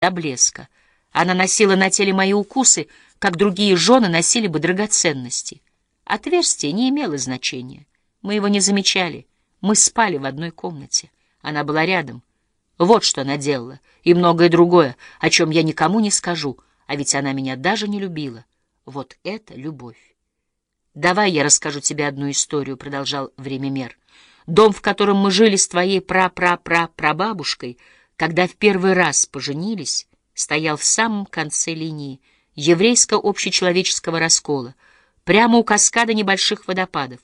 до блеска. Она носила на теле мои укусы, как другие жены носили бы драгоценности. Отверстие не имело значения. Мы его не замечали. Мы спали в одной комнате. Она была рядом. Вот что она делала. И многое другое, о чем я никому не скажу. А ведь она меня даже не любила. Вот это любовь. «Давай я расскажу тебе одну историю», — продолжал времемер. «Дом, в котором мы жили с твоей пра-пра-пра-прабабушкой, когда в первый раз поженились, стоял в самом конце линии еврейско-общечеловеческого раскола, прямо у каскада небольших водопадов.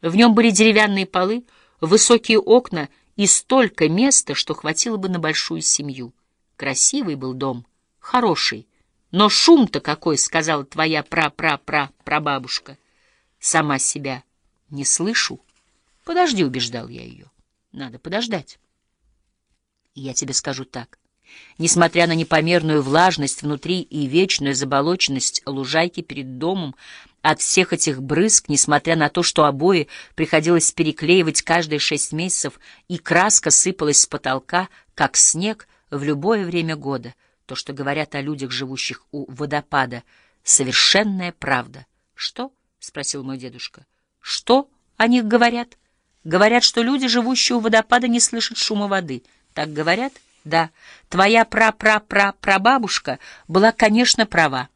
В нем были деревянные полы, высокие окна и столько места, что хватило бы на большую семью. Красивый был дом, хороший. Но шум-то какой, — сказала твоя пра-пра-пра-прабабушка. Сама себя не слышу. Подожди, — убеждал я ее. Надо подождать. Я тебе скажу так. Несмотря на непомерную влажность внутри и вечную заболоченность лужайки перед домом, от всех этих брызг, несмотря на то, что обои приходилось переклеивать каждые шесть месяцев, и краска сыпалась с потолка, как снег, в любое время года, то, что говорят о людях, живущих у водопада, совершенная правда. — Что? — спросил мой дедушка. — Что о них говорят? Говорят, что люди, живущие у водопада, не слышат шума воды. Так говорят? — да, твоя пра-пра-пра-прабабушка была, конечно, права.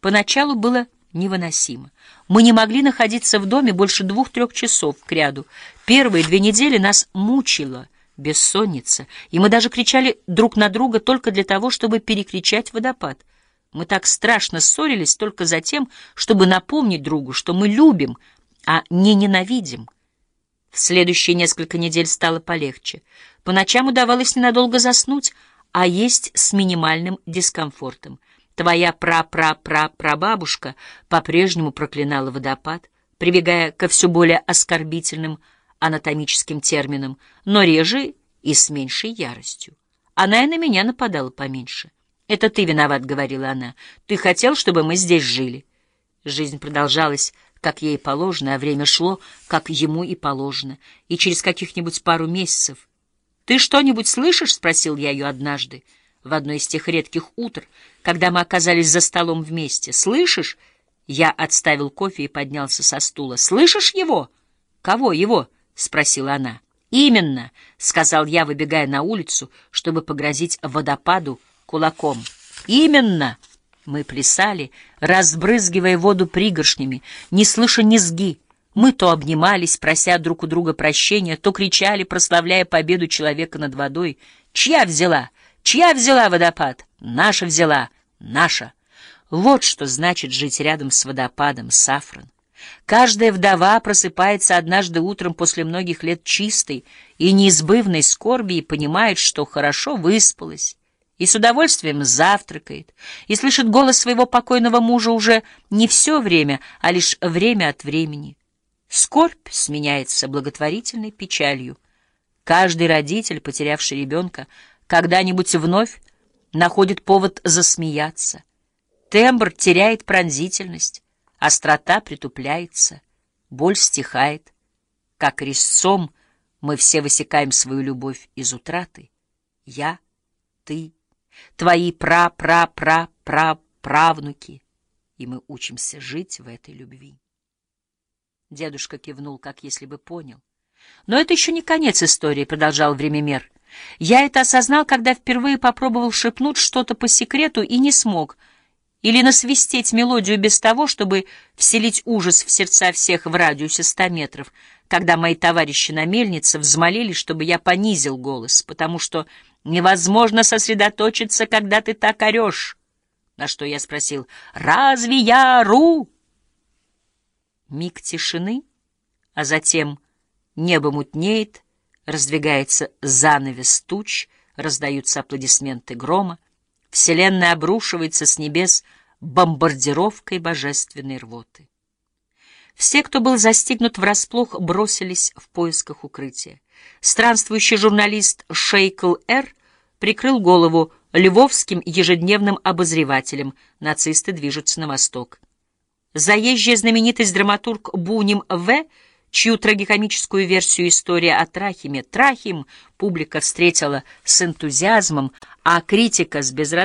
Поначалу было невыносимо. Мы не могли находиться в доме больше двух-трех часов кряду. Первые две недели нас мучила бессонница, и мы даже кричали друг на друга только для того, чтобы перекричать водопад. Мы так страшно ссорились только за тем, чтобы напомнить другу, что мы любим, а не ненавидим. В следующие несколько недель стало полегче. По ночам удавалось ненадолго заснуть, а есть с минимальным дискомфортом. Твоя пра-пра-пра-прабабушка по-прежнему проклинала водопад, прибегая ко все более оскорбительным анатомическим терминам, но реже и с меньшей яростью. Она и на меня нападала поменьше. «Это ты виноват», — говорила она. «Ты хотел, чтобы мы здесь жили». Жизнь продолжалась как ей положено, а время шло, как ему и положено, и через каких-нибудь пару месяцев. «Ты что-нибудь слышишь?» — спросил я ее однажды, в одно из тех редких утр, когда мы оказались за столом вместе. «Слышишь?» Я отставил кофе и поднялся со стула. «Слышишь его?» «Кого его?» — спросила она. «Именно», — сказал я, выбегая на улицу, чтобы погрозить водопаду кулаком. «Именно!» Мы плясали, разбрызгивая воду пригоршнями, не слыша низги. Мы то обнимались, прося друг у друга прощения, то кричали, прославляя победу человека над водой. «Чья взяла? Чья взяла водопад? Наша взяла! Наша!» Вот что значит жить рядом с водопадом, Сафран. Каждая вдова просыпается однажды утром после многих лет чистой и неизбывной скорби и понимает, что хорошо выспалась и с удовольствием завтракает, и слышит голос своего покойного мужа уже не все время, а лишь время от времени. Скорбь сменяется благотворительной печалью. Каждый родитель, потерявший ребенка, когда-нибудь вновь находит повод засмеяться. Тембр теряет пронзительность, острота притупляется, боль стихает. Как резцом мы все высекаем свою любовь из утраты. Я, ты, твои пра-пра-пра-пра-правнуки, и мы учимся жить в этой любви. Дедушка кивнул, как если бы понял. Но это еще не конец истории, продолжал времемер. Я это осознал, когда впервые попробовал шепнуть что-то по секрету и не смог, или насвистеть мелодию без того, чтобы вселить ужас в сердца всех в радиусе ста метров, когда мои товарищи на мельнице взмолили, чтобы я понизил голос, потому что невозможно сосредоточиться, когда ты так орешь. На что я спросил, «Разве я ору?» Миг тишины, а затем небо мутнеет, раздвигается занавес туч, раздаются аплодисменты грома, вселенная обрушивается с небес бомбардировкой божественной рвоты. Все, кто был застигнут врасплох, бросились в поисках укрытия. Странствующий журналист Шейкл Р. прикрыл голову львовским ежедневным обозревателем. Нацисты движутся на восток. Заезжая знаменитость драматург Буним В., чью трагикомическую версию истории о Трахиме «Трахим» публика встретила с энтузиазмом, а критика с безразличием